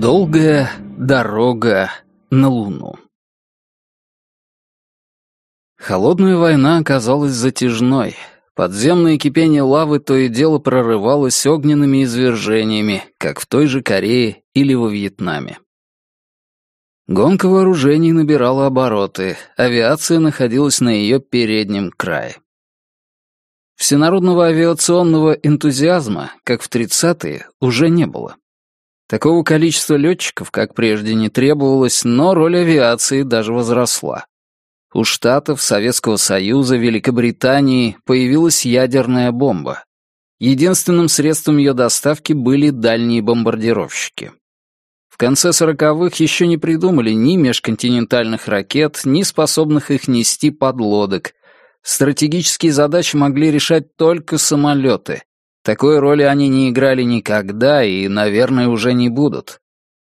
Долгая дорога на Луну. Холодная война оказалась затяжной. Подземное кипение лавы то и дело прорывалось огненными извержениями, как в той же Корее или во Вьетнаме. Гонка вооружений набирала обороты, авиация находилась на ее переднем крае. Всенародного авиационного энтузиазма, как в 30-е, уже не было. Такого количества летчиков, как прежде, не требовалось, но роль авиации даже возросла. У Штатов, Советского Союза, Великобритании появилась ядерная бомба. Единственным средством ее доставки были дальние бомбардировщики. В конце сороковых еще не придумали ни межконтинентальных ракет, ни способных их нести подлодок. Стратегические задачи могли решать только самолеты, такой роли они не играли никогда и, наверное, уже не будут.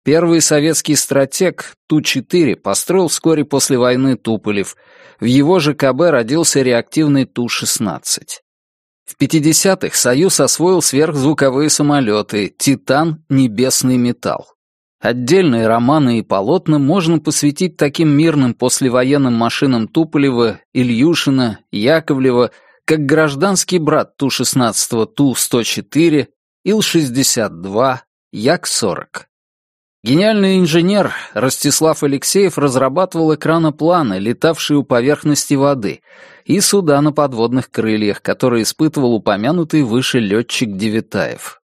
Первый советский стратег Ту-4 построил вскоре после войны Туполев. В его же КБ родился реактивный Ту-16. В 50-х Союз освоил сверхзвуковые самолеты «Титан. Небесный металл». Отдельные романы и полотна можно посвятить таким мирным послевоенным машинам Туполева, Ильюшина, Яковлева, как гражданский брат Ту-16, Ту-104, Ил-62, Як-40. Гениальный инженер Ростислав Алексеев разрабатывал экранопланы, летавшие у поверхности воды, и суда на подводных крыльях, которые испытывал упомянутый выше летчик Девитаев.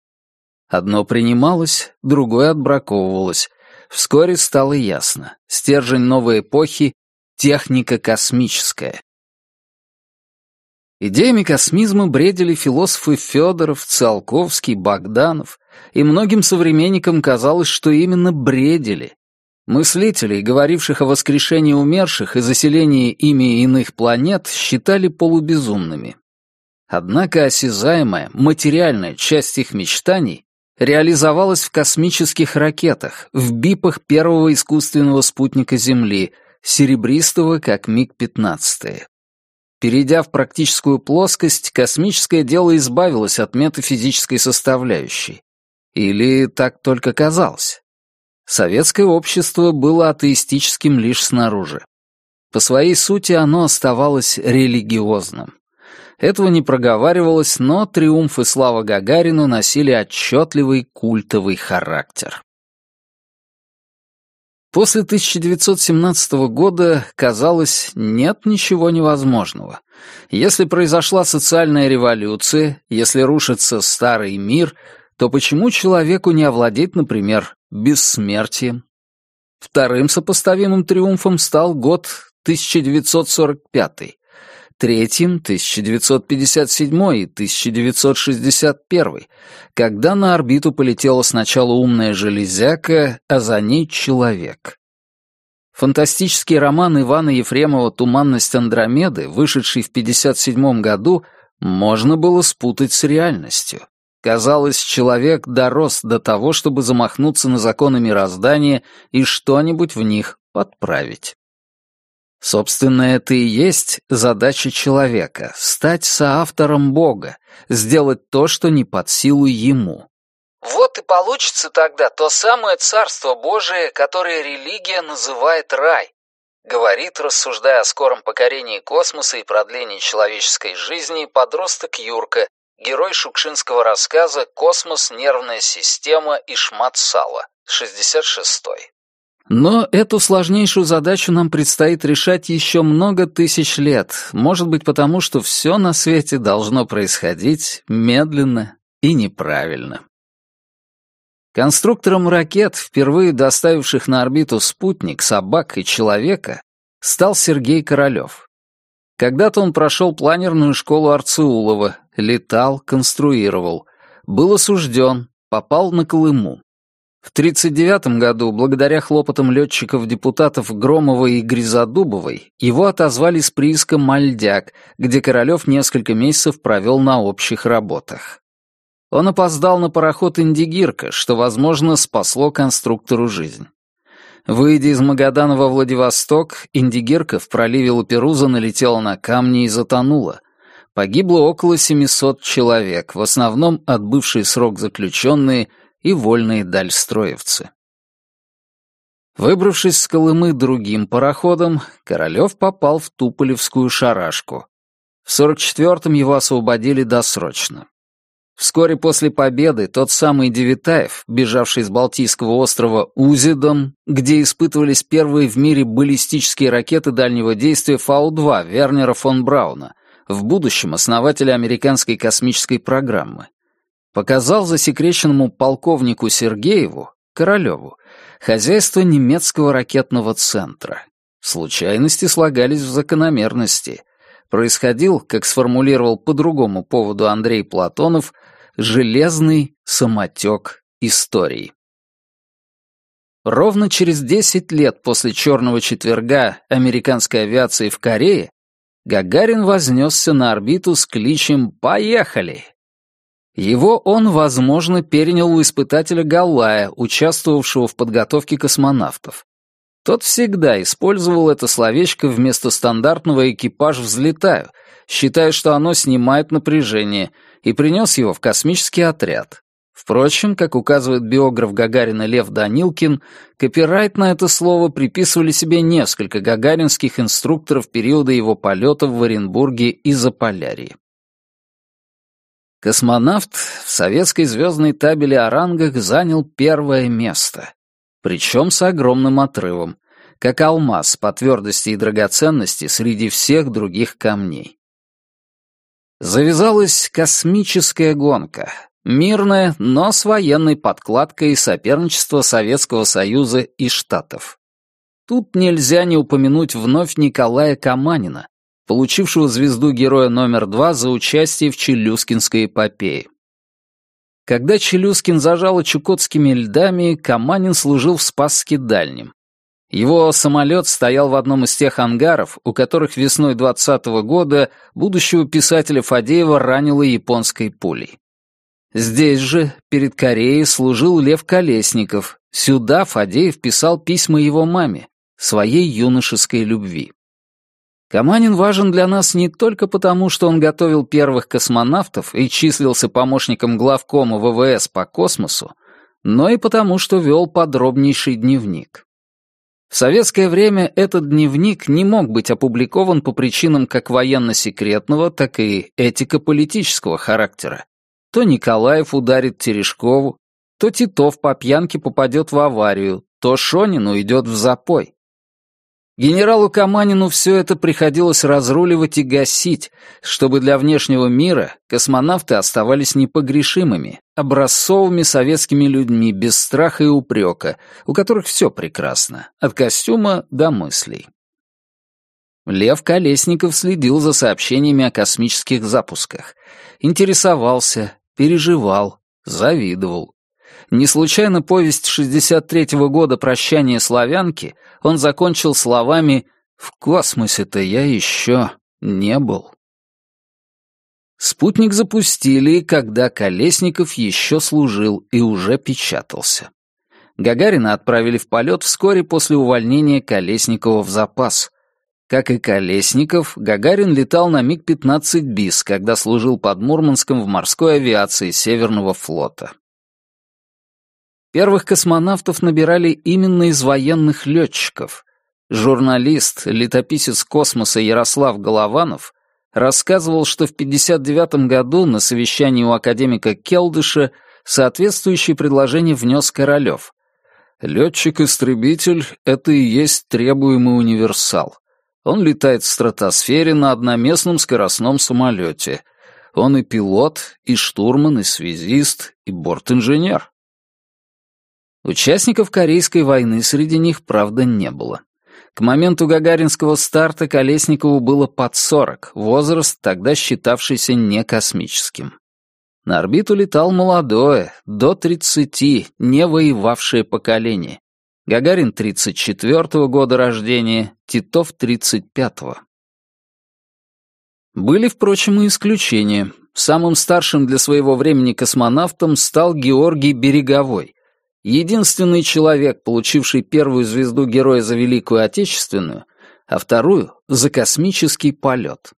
Одно принималось, другое отбраковывалось. Вскоре стало ясно. Стержень новой эпохи — техника космическая. Идеями космизма бредили философы Федоров, Циолковский, Богданов, и многим современникам казалось, что именно бредили. Мыслителей, говоривших о воскрешении умерших и заселении ими иных планет, считали полубезумными. Однако осязаемая, материальная часть их мечтаний реализовалась в космических ракетах, в бипах первого искусственного спутника Земли, серебристого как МиГ-15. Перейдя в практическую плоскость, космическое дело избавилось от метафизической составляющей. Или так только казалось. Советское общество было атеистическим лишь снаружи. По своей сути оно оставалось религиозным. Этого не проговаривалось, но триумф и слава Гагарину носили отчетливый культовый характер. После 1917 года, казалось, нет ничего невозможного. Если произошла социальная революция, если рушится старый мир, то почему человеку не овладеть, например, бессмертием? Вторым сопоставимым триумфом стал год 1945, третьим — 1957 и 1961, когда на орбиту полетела сначала умная железяка, а за ней человек. Фантастический роман Ивана Ефремова «Туманность Андромеды», вышедший в 1957 году, можно было спутать с реальностью. Казалось, человек дорос до того, чтобы замахнуться на законы мироздания и что-нибудь в них подправить. Собственно, это и есть задача человека — стать соавтором Бога, сделать то, что не под силу ему. Вот и получится тогда то самое Царство Божие, которое религия называет рай, говорит, рассуждая о скором покорении космоса и продлении человеческой жизни, подросток Юрка, герой шукшинского рассказа «Космос, нервная система и шмат сала», 66-й. Но эту сложнейшую задачу нам предстоит решать еще много тысяч лет, может быть потому, что все на свете должно происходить медленно и неправильно. Конструктором ракет, впервые доставивших на орбиту спутник, собак и человека, стал Сергей Королёв. Когда-то он прошел планерную школу Арцеулова, летал, конструировал, был осужден, попал на Колыму. В 1939 году, благодаря хлопотам летчиков-депутатов Громова и Гризодубовой, его отозвали с прииска «Мальдяк», где Королёв несколько месяцев провел на общих работах. Он опоздал на пароход «Индигирка», что, возможно, спасло конструктору жизнь. Выйдя из Магадана во Владивосток, «Индигирка» в проливе Лаперуза налетела на камни и затонула. Погибло около 700 человек, в основном отбывшие срок заключенные и вольные дальстроевцы. Выбравшись с Колымы другим пароходом, Королёв попал в Туполевскую шарашку. В 44-м его освободили досрочно. Вскоре после победы тот самый Девитаев, бежавший с Балтийского острова Узидом, где испытывались первые в мире баллистические ракеты дальнего действия Фау-2 Вернера фон Брауна, в будущем основателя американской космической программы, показал засекреченному полковнику Сергееву, Королеву, хозяйство немецкого ракетного центра. Случайности слагались в закономерности. Происходил, как сформулировал по другому поводу Андрей Платонов, железный самотек истории. Ровно через 10 лет после «Черного четверга» американской авиации в Корее Гагарин вознесся на орбиту с кличем «Поехали!». Его он, возможно, перенял у испытателя Галлая, участвовавшего в подготовке космонавтов. Тот всегда использовал это словечко вместо стандартного «экипаж взлетаю», считая, что оно снимает напряжение, и принес его в космический отряд. Впрочем, как указывает биограф Гагарина Лев Данилкин, копирайт на это слово приписывали себе несколько гагаринских инструкторов периода его полетов в Оренбурге и Заполярье. Космонавт в советской звездной табели о рангах занял первое место. Причем с огромным отрывом, как алмаз по твердости и драгоценности среди всех других камней. Завязалась космическая гонка. Мирная, но с военной подкладкой и соперничество Советского Союза и Штатов. Тут нельзя не упомянуть вновь Николая Каманина, получившего звезду героя номер два за участие в Челюскинской эпопее. Когда Челюскин зажало чукотскими льдами, Каманин служил в Спасске Дальнем. Его самолет стоял в одном из тех ангаров, у которых весной 20 -го года будущего писателя Фадеева ранило японской пулей. Здесь же, перед Кореей, служил Лев Колесников. Сюда Фадеев писал письма его маме, своей юношеской любви. Каманин важен для нас не только потому, что он готовил первых космонавтов и числился помощником главкома ВВС по космосу, но и потому, что вел подробнейший дневник. В советское время этот дневник не мог быть опубликован по причинам как военно-секретного, так и этико-политического характера. То Николаев ударит Терешкову, то Титов по пьянке попадет в аварию, то Шонин уйдет в запой. Генералу Каманину все это приходилось разруливать и гасить, чтобы для внешнего мира космонавты оставались непогрешимыми, образцовыми советскими людьми без страха и упрека, у которых все прекрасно, от костюма до мыслей. Лев Колесников следил за сообщениями о космических запусках, интересовался, переживал, завидовал. Не случайно повесть 63-го года «Прощание славянки» он закончил словами «В космосе-то я еще не был». Спутник запустили, когда Колесников еще служил и уже печатался. Гагарина отправили в полет вскоре после увольнения Колесникова в запас. Как и Колесников, Гагарин летал на МиГ-15 БИС, когда служил под Мурманском в морской авиации Северного флота. Первых космонавтов набирали именно из военных летчиков. Журналист, летописец космоса Ярослав Голованов рассказывал, что в 1959 году на совещании у академика Келдыша соответствующее предложение внес Королёв. Летчик-истребитель — это и есть требуемый универсал. Он летает в стратосфере на одноместном скоростном самолете. Он и пилот, и штурман, и связист, и бортинженер. Участников Корейской войны среди них, правда, не было. К моменту гагаринского старта Колесникову было под 40, возраст, тогда считавшийся не космическим. На орбиту летал молодое, до 30, не воевавшее поколение. Гагарин 34-го года рождения, Титов 35-го. Были, впрочем, и исключения. Самым старшим для своего времени космонавтом стал Георгий Береговой, единственный человек, получивший первую звезду Героя за Великую Отечественную, а вторую — за космический полет.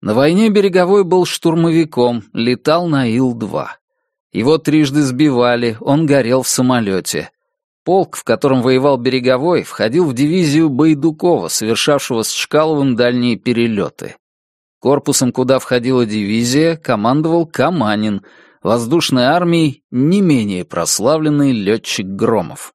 На войне Береговой был штурмовиком, летал на Ил-2. Его трижды сбивали, он горел в самолете. полк, в котором воевал Береговой, входил в дивизию Байдукова, совершавшего с Чкаловым дальние перелеты. Корпусом, куда входила дивизия, командовал Каманин, воздушной армией не менее прославленный летчик Громов.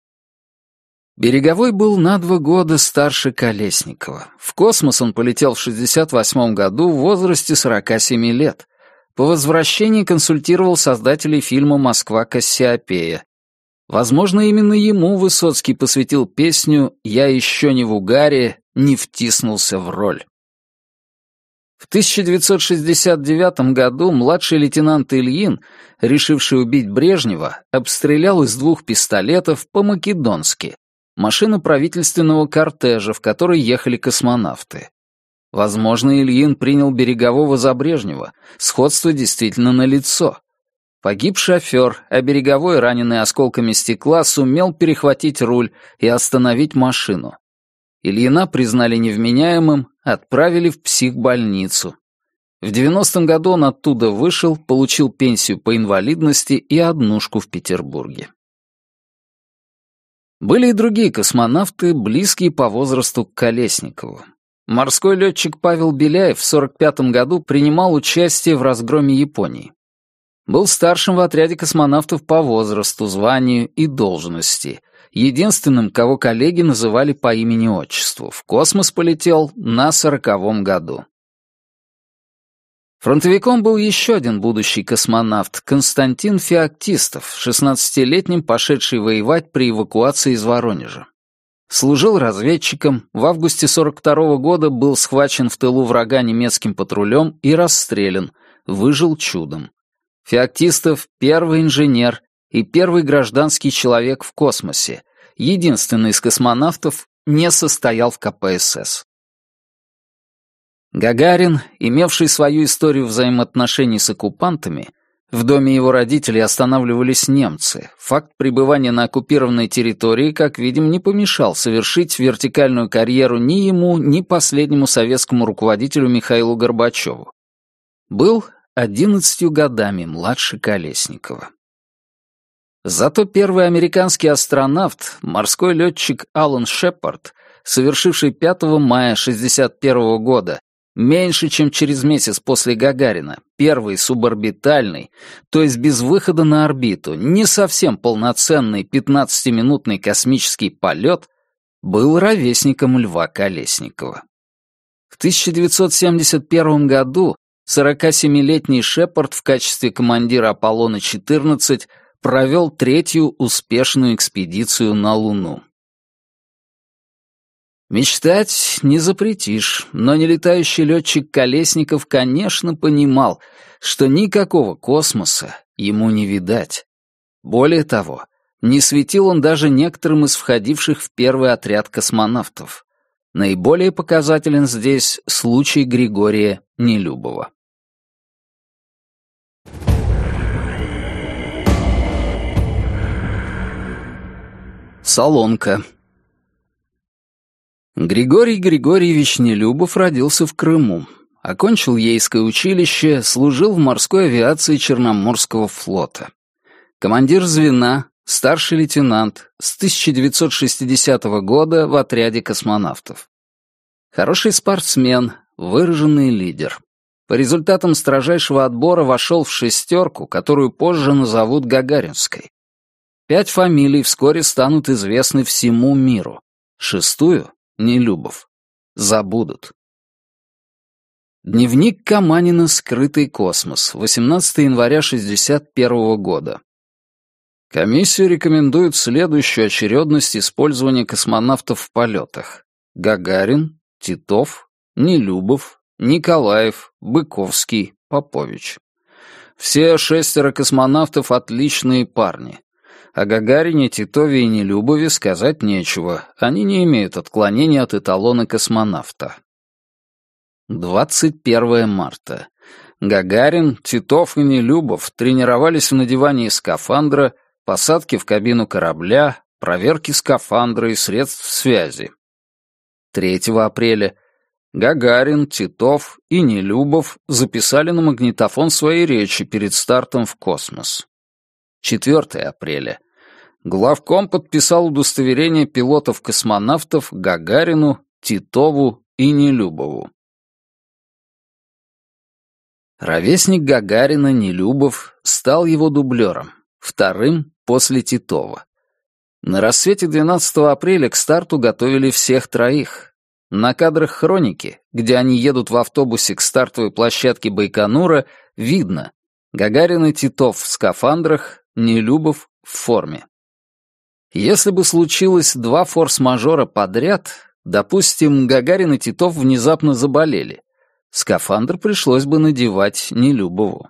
Береговой был на два года старше Колесникова. В космос он полетел в 68 году в возрасте 47 лет. По возвращении консультировал создателей фильма «Москва Кассиопея». Возможно, именно ему Высоцкий посвятил песню «Я еще не в угаре, не втиснулся в роль». В 1969 году младший лейтенант Ильин, решивший убить Брежнева, обстрелял из двух пистолетов по-македонски машину правительственного кортежа, в которой ехали космонавты. Возможно, Ильин принял Берегового за Брежнева, сходство действительно налицо. Погиб шофер, а Береговой, раненый осколками стекла, сумел перехватить руль и остановить машину. Ильина признали невменяемым, отправили в психбольницу. В 90-м году он оттуда вышел, получил пенсию по инвалидности и однушку в Петербурге. Были и другие космонавты, близкие по возрасту к Колесникову. Морской летчик Павел Беляев в 1945 году принимал участие в разгроме Японии. Был старшим в отряде космонавтов по возрасту, званию и должности, единственным, кого коллеги называли по имени-отчеству. В космос полетел на сороковом году. Фронтовиком был еще один будущий космонавт, Константин Феоктистов, 16-летним пошедший воевать при эвакуации из Воронежа. Служил разведчиком, в августе 42 -го года был схвачен в тылу врага немецким патрулем и расстрелян, выжил чудом. Феоктистов — первый инженер и первый гражданский человек в космосе, единственный из космонавтов, не состоял в КПСС. Гагарин, имевший свою историю взаимоотношений с оккупантами, в доме его родителей останавливались немцы. Факт пребывания на оккупированной территории, как видим, не помешал совершить вертикальную карьеру ни ему, ни последнему советскому руководителю Михаилу Горбачеву. Был одиннадцатью годами младше Колесникова. Зато первый американский астронавт, морской летчик Алан Шепард, совершивший 5 мая 1961 года Меньше чем через месяц после Гагарина, первый суборбитальный, то есть без выхода на орбиту, не совсем полноценный 15-минутный космический полет, был ровесником Льва Колесникова. В 1971 году 47-летний Шепард в качестве командира Аполлона-14 провел третью успешную экспедицию на Луну. Мечтать не запретишь, но нелетающий летчик Колесников, конечно, понимал, что никакого космоса ему не видать. Более того, не светил он даже некоторым из входивших в первый отряд космонавтов. Наиболее показателен здесь случай Григория Нелюбова. Солонка. Григорий Григорьевич Нелюбов родился в Крыму. Окончил Ейское училище, служил в морской авиации Черноморского флота. Командир звена, старший лейтенант, с 1960 года в отряде космонавтов. Хороший спортсмен, выраженный лидер. По результатам строжайшего отбора вошел в шестерку, которую позже назовут Гагаринской. Пять фамилий вскоре станут известны всему миру. Шестую Нелюбов. Забудут. Дневник Каманина «Скрытый космос», 18 января 61 года. Комиссия рекомендует следующую очередность использования космонавтов в полетах. Гагарин, Титов, Нелюбов, Николаев, Быковский, Попович. Все шестеро космонавтов отличные парни. О Гагарине, Титове и Нелюбове сказать нечего, они не имеют отклонений от эталона космонавта. 21 марта. Гагарин, Титов и Нелюбов тренировались в надевании скафандра, посадке в кабину корабля, проверке скафандра и средств связи. 3 апреля Гагарин, Титов и Нелюбов записали на магнитофон свои речи перед стартом в космос. 4 апреля. главком подписал удостоверение пилотов-космонавтов Гагарину, Титову и Нелюбову. Ровесник Гагарина, Нелюбов, стал его дублером, вторым после Титова. На рассвете 12 апреля к старту готовили всех троих. На кадрах хроники, где они едут в автобусе к стартовой площадке Байконура, видно Гагарин и Титов в скафандрах, Нелюбов в форме. Если бы случилось два форс-мажора подряд, допустим, Гагарин и Титов внезапно заболели, скафандр пришлось бы надевать Нелюбову.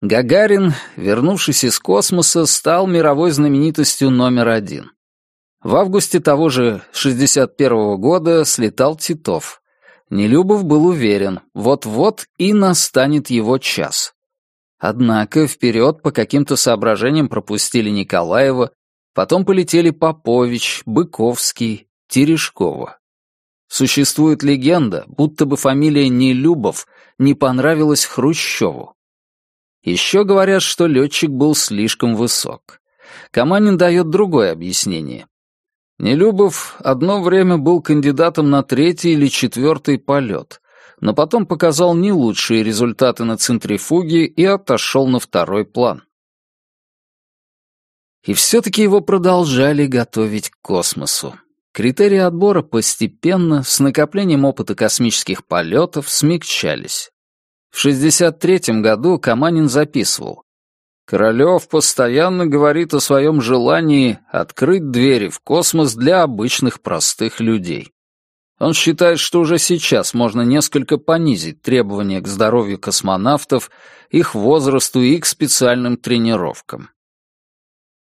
Гагарин, вернувшись из космоса, стал мировой знаменитостью номер один. В августе того же 61 -го года слетал Титов. Нелюбов был уверен, вот-вот и настанет его час. Однако вперед по каким-то соображениям пропустили Николаева, потом полетели Попович, Быковский, Терешкова. Существует легенда, будто бы фамилия Нелюбов не понравилась Хрущеву. Еще говорят, что летчик был слишком высок. Каманин дает другое объяснение. Нелюбов одно время был кандидатом на третий или четвертый полет, но потом показал не лучшие результаты на центрифуге и отошел на второй план. И все-таки его продолжали готовить к космосу. Критерии отбора постепенно, с накоплением опыта космических полетов, смягчались. В 63 году Каманин записывал. Королёв постоянно говорит о своем желании открыть двери в космос для обычных простых людей. Он считает, что уже сейчас можно несколько понизить требования к здоровью космонавтов, их возрасту и к специальным тренировкам.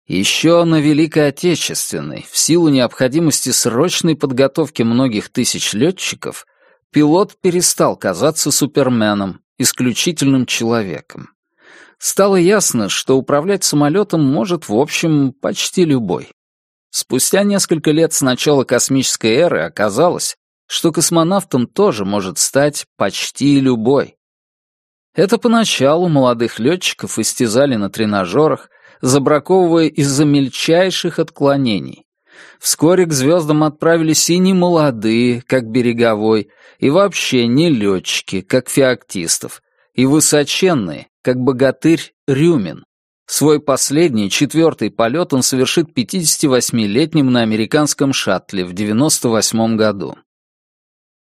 Еще на Великой Отечественной, в силу необходимости срочной подготовки многих тысяч летчиков, пилот перестал казаться суперменом, исключительным человеком. Стало ясно, что управлять самолетом может, в общем, почти любой. Спустя несколько лет с начала космической эры оказалось, что космонавтом тоже может стать почти любой. Это поначалу молодых летчиков истязали на тренажерах, забраковывая из-за мельчайших отклонений. Вскоре к звездам отправились и не молодые, как Береговой, и вообще не летчики, как Феоктистов, и высоченные, как богатырь Рюмин. Свой последний, четвертый полет он совершит 58-летним на американском шаттле в 98 году.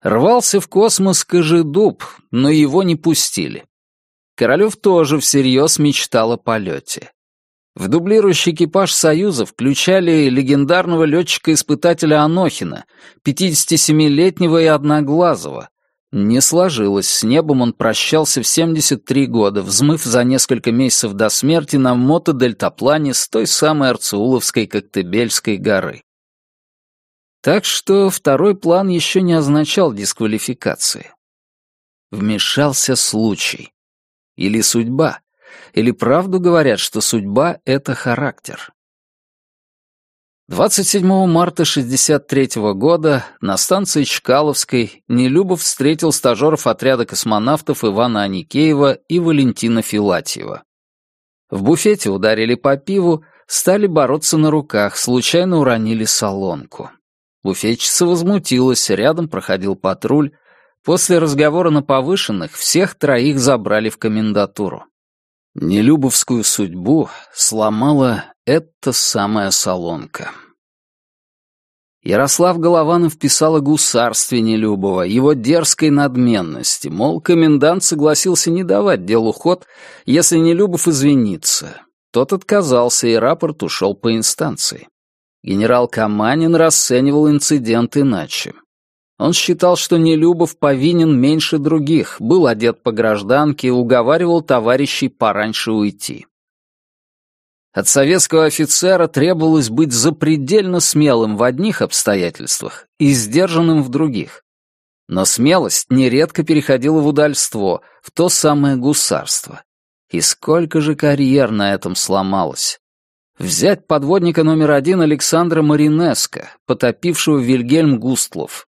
Рвался в космос Кожедуб, но его не пустили. Королев тоже всерьез мечтал о полете. В дублирующий экипаж «Союза» включали легендарного летчика-испытателя Анохина, 57-летнего и одноглазого. Не сложилось, с небом он прощался в 73 года, взмыв за несколько месяцев до смерти на мотодельтаплане с той самой Арцеуловской Коктебельской горы. Так что второй план еще не означал дисквалификации. Вмешался случай. Или судьба. Или правду говорят, что судьба — это характер. 27 марта 1963 года на станции Чкаловской Нелюбов встретил стажеров отряда космонавтов Ивана Аникеева и Валентина Филатьева. В буфете ударили по пиву, стали бороться на руках, случайно уронили солонку. Буфетчица возмутилась, рядом проходил патруль. После разговора на повышенных всех троих забрали в комендатуру. Нелюбовскую судьбу сломала эта самая солонка. Ярослав Голованов писал о гусарстве Нелюбова, его дерзкой надменности, мол, комендант согласился не давать делу ход, если Нелюбов извинится. Тот отказался, и рапорт ушел по инстанции. Генерал Каманин расценивал инцидент иначе. Он считал, что Нелюбов повинен меньше других, был одет по гражданке и уговаривал товарищей пораньше уйти. От советского офицера требовалось быть запредельно смелым в одних обстоятельствах и сдержанным в других. Но смелость нередко переходила в удальство, в то самое гусарство. И сколько же карьер на этом сломалось. Взять подводника номер один Александра Маринеско, потопившего Вильгельм Густлов,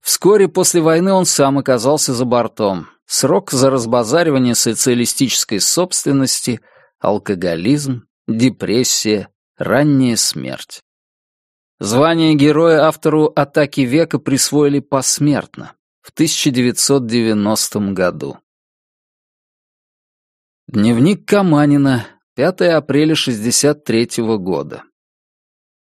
Вскоре после войны он сам оказался за бортом. Срок за разбазаривание социалистической собственности, алкоголизм, депрессия, ранняя смерть. Звание героя автору «Атаки века» присвоили посмертно в 1990 году. Дневник Каманина, 5 апреля 63 -го года.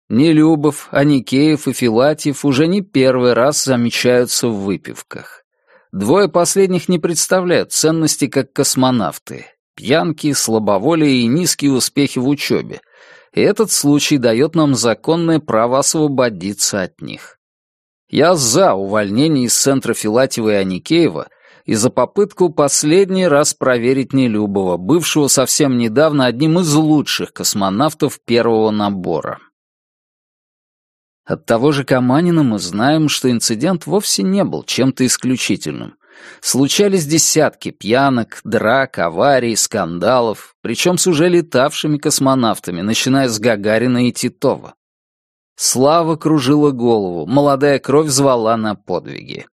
Нелюбов, Аникеев и Филатьев уже не первый раз замечаются в выпивках. Двое последних не представляют ценности как космонавты. Пьянки, слабоволие и низкие успехи в учебе. И этот случай дает нам законное право освободиться от них. Я за увольнение из центра Филатьева и Аникеева и за попытку последний раз проверить Нелюбова, бывшего совсем недавно одним из лучших космонавтов первого набора. От того же Каманина мы знаем, что инцидент вовсе не был чем-то исключительным. Случались десятки пьянок, драк, аварий, скандалов, причем с уже летавшими космонавтами, начиная с Гагарина и Титова. Слава кружила голову, молодая кровь звала на подвиги.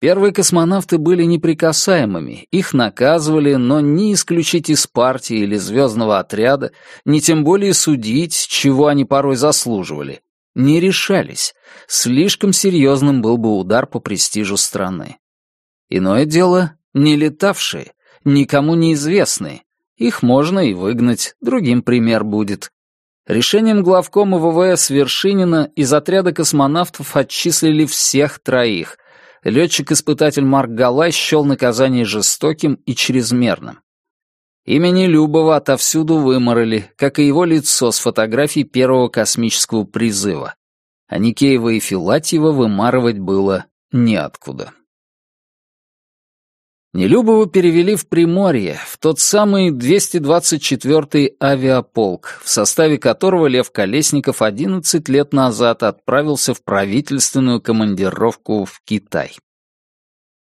Первые космонавты были неприкасаемыми, их наказывали, но ни исключить из партии или звездного отряда, ни тем более судить, чего они порой заслуживали, не решались. Слишком серьезным был бы удар по престижу страны. Иное дело — не летавшие, никому неизвестные. Их можно и выгнать, другим пример будет. Решением главкома ВВС Вершинина из отряда космонавтов отчислили всех троих. Летчик-испытатель Марк Галай счел наказание жестоким и чрезмерным. Имени Любова отовсюду выморали, как и его лицо с фотографией первого космического призыва. А Никеева и Филатьева вымарывать было неоткуда. Нелюбова перевели в Приморье, в тот самый 224-й авиаполк, в составе которого Лев Колесников 11 лет назад отправился в правительственную командировку в Китай.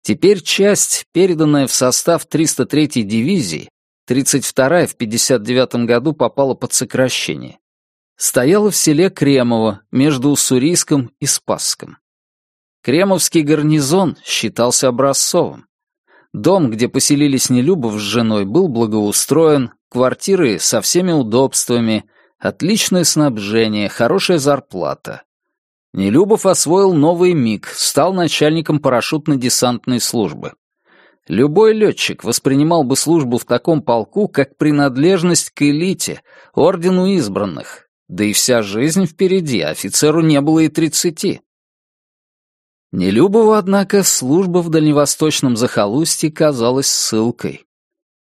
Теперь часть, переданная в состав 303-й дивизии, 32-я в 59 году попала под сокращение. Стояла в селе Кремово, между Уссурийском и Спасском. Кремовский гарнизон считался образцовым. Дом, где поселились Нелюбов с женой, был благоустроен, квартиры со всеми удобствами, отличное снабжение, хорошая зарплата. Нелюбов освоил новый МиГ, стал начальником парашютно-десантной службы. Любой летчик воспринимал бы службу в таком полку как принадлежность к элите, ордену избранных. Да и вся жизнь впереди, офицеру не было и тридцати. Нелюбову, однако, служба в дальневосточном захолустье казалась ссылкой.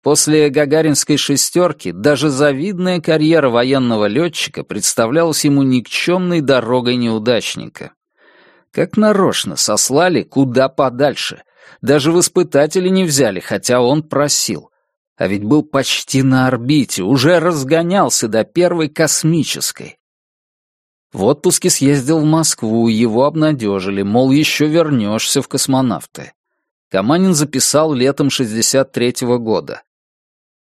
После гагаринской «шестерки» даже завидная карьера военного летчика представлялась ему никчемной дорогой неудачника. Как нарочно сослали куда подальше, даже в испытатели не взяли, хотя он просил. А ведь был почти на орбите, уже разгонялся до первой космической. В отпуске съездил в Москву, его обнадежили, мол, еще вернешься в космонавты. Каманин записал летом 63-го года.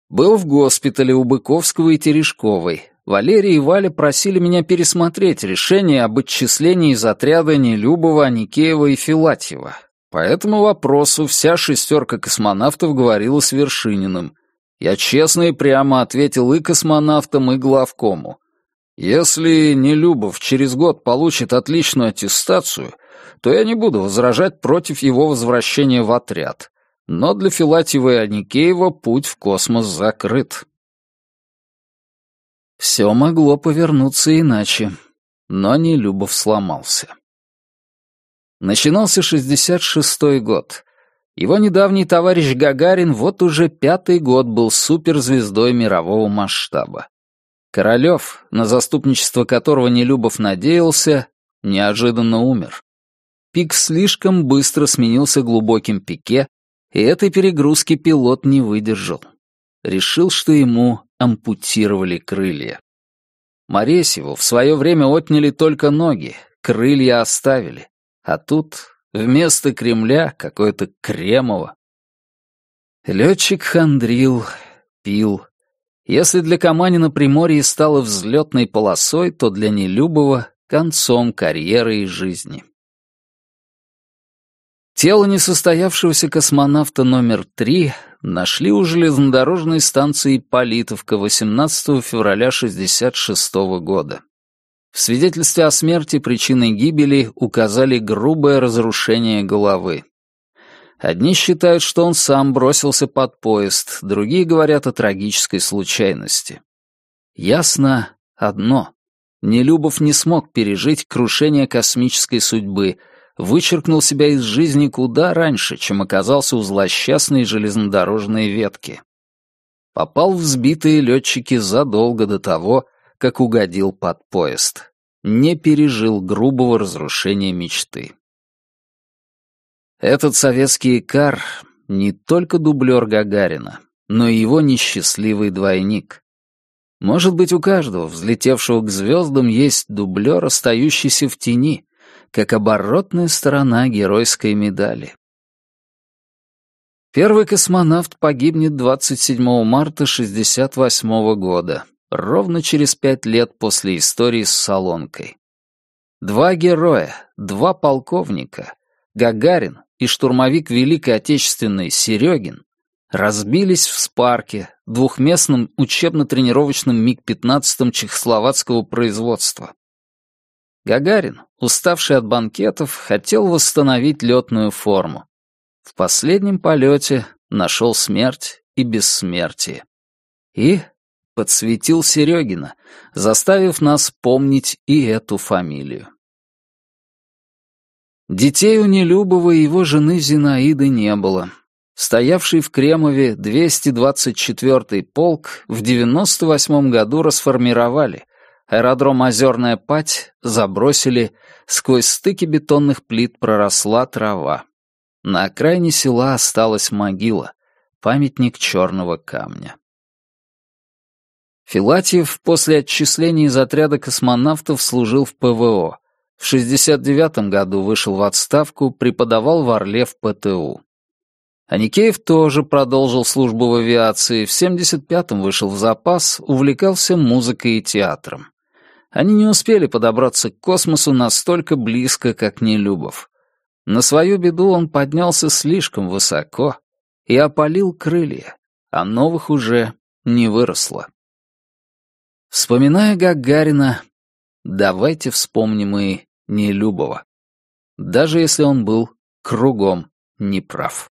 Был в госпитале у Быковского и Терешковой. Валерий и Валя просили меня пересмотреть решение об отчислении из отряда Нелюбова, Никеева и Филатьева. По этому вопросу вся шестерка космонавтов говорила с Вершининым. Я честно и прямо ответил и космонавтам, и главкому. Если Нелюбов через год получит отличную аттестацию, то я не буду возражать против его возвращения в отряд. Но для Филатьева и Аникеева путь в космос закрыт. Все могло повернуться иначе, но Нелюбов сломался. Начинался 66-й год. Его недавний товарищ Гагарин вот уже пятый год был суперзвездой мирового масштаба. Королев, на заступничество которого Нелюбов надеялся, неожиданно умер. Пик слишком быстро сменился глубоким пике, и этой перегрузки пилот не выдержал. Решил, что ему ампутировали крылья. Моресеву в свое время отняли только ноги, крылья оставили. А тут вместо Кремля какое-то Кремово. Летчик хандрил, пил. Если для Каманина Приморье стало взлетной полосой, то для Нелюбова — концом карьеры и жизни. Тело несостоявшегося космонавта номер три нашли у железнодорожной станции Политовка 18 февраля 1966 года. В свидетельстве о смерти причиной гибели указали грубое разрушение головы. Одни считают, что он сам бросился под поезд, другие говорят о трагической случайности. Ясно одно. Нелюбов не смог пережить крушение космической судьбы, вычеркнул себя из жизни куда раньше, чем оказался у злосчастной железнодорожной ветки. Попал в сбитые летчики задолго до того, как угодил под поезд. Не пережил грубого разрушения мечты. Этот советский Икар не только дублер Гагарина, но и его несчастливый двойник. Может быть, у каждого, взлетевшего к звездам, есть дублер, остающийся в тени, как оборотная сторона геройской медали. Первый космонавт погибнет 27 марта 1968 года, ровно через пять лет после истории с Солонкой. Два героя, два полковника, Гагарин и штурмовик Великой Отечественной Серегин разбились в Спарке, двухместном учебно-тренировочном МиГ-15 чехословацкого производства. Гагарин, уставший от банкетов, хотел восстановить летную форму. В последнем полете нашел смерть и бессмертие. И подсветил Серегина, заставив нас помнить и эту фамилию. Детей у Нелюбова и его жены Зинаиды не было. Стоявший в Кремове 224-й полк в 98 году расформировали. Аэродром «Озерная Пать» забросили, сквозь стыки бетонных плит проросла трава. На окраине села осталась могила, памятник черного камня. Филатьев после отчисления из отряда космонавтов служил в ПВО. В 69 году вышел в отставку, преподавал в Орле в ПТУ. Аникеев тоже продолжил службу в авиации, в 75-м вышел в запас, увлекался музыкой и театром. Они не успели подобраться к космосу настолько близко, как Нелюбов. На свою беду он поднялся слишком высоко и опалил крылья, а новых уже не выросло. Вспоминая Гагарина, давайте вспомним и Нелюбова, даже если он был кругом неправ.